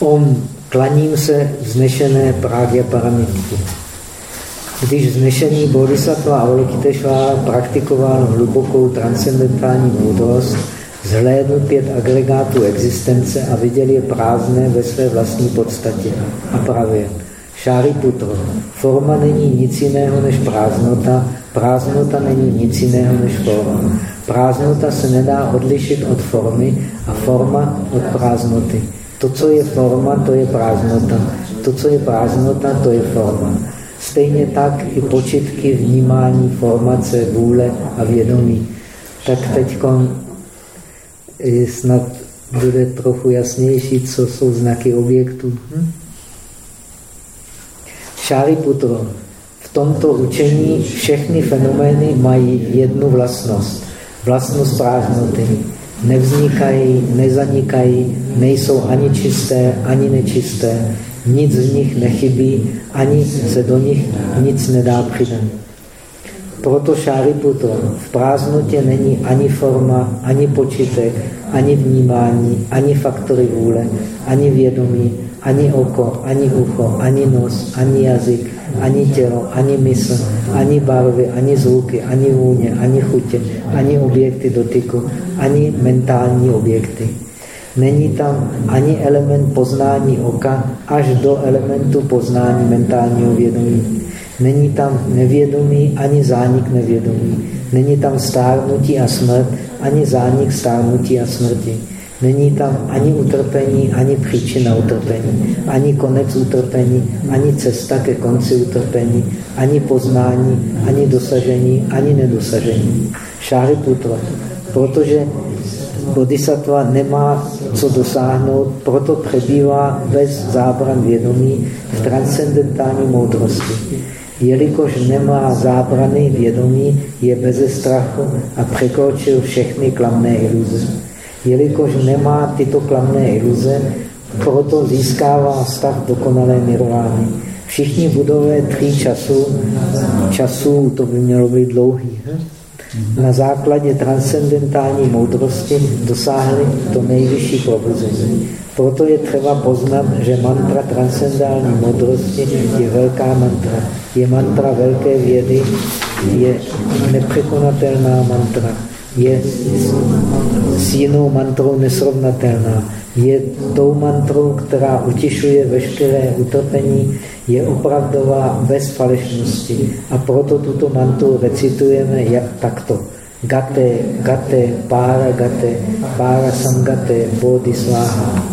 Om, klaním se vznešené Prágya Paramitky. Když vznešený bodhisattva Avalokiteshvara praktikoval hlubokou transcendentální moudrost, zhlédl pět agregátů existence a viděl je prázdné ve své vlastní podstatě a pravě. Šáriputro. Forma není nic jiného než prázdnota, prázdnota není nic jiného než forma. Prázdnota se nedá odlišit od formy a forma od prázdnoty. To, co je forma, to je prázdnota. To, co je prázdnota, to je forma. Stejně tak i počitky vnímání, formace, vůle a vědomí. Tak teď snad bude trochu jasnější, co jsou znaky objektů. Hm? Šáriputro. V tomto učení všechny fenomény mají jednu vlastnost. Vlastnost prázdnoty. Nevznikají, nezanikají, nejsou ani čisté, ani nečisté. Nic z nich nechybí, ani se do nich nic nedá přidat. Proto Šáriputro v prázdnotě není ani forma, ani počítek, ani vnímání, ani faktory vůle, ani vědomí, ani oko, ani ucho, ani nos, ani jazyk, ani tělo, ani mysl, ani barvy, ani zvuky, ani vůně, ani chutě, ani objekty dotyku, ani mentální objekty. Není tam ani element poznání oka až do elementu poznání mentálního vědomí. Není tam nevědomí ani zánik nevědomí. Není tam stárnutí a smrt, ani zánik stárnutí a smrti. Není tam ani utrpení, ani příčina utrpení, ani konec utrpení, ani cesta ke konci utrpení, ani poznání, ani dosažení, ani nedosažení. Šáriputra. Protože bodhisattva nemá co dosáhnout, proto přebývá bez zábran vědomí v transcendentální moudrosti. Jelikož nemá zábrany vědomí, je bez strachu a překročil všechny klamné iluze jelikož nemá tyto klamné iluze, proto získává stav dokonalé nirvány. Všichni budové tří časů, časů to by mělo být dlouhý? Na základě transcendentální moudrosti dosáhli to nejvyšší probuzení. Proto je třeba poznat, že mantra transcendentální moudrosti je velká mantra. Je mantra velké vědy, je nepřekonatelná mantra je s jinou mantrou nesrovnatelná. Je tou mantrou, která utišuje veškeré utrpení, je opravdová bez falešnosti. A proto tuto mantru recitujeme jak takto. Gate, gate, para gate, para sangate, bodhisváha.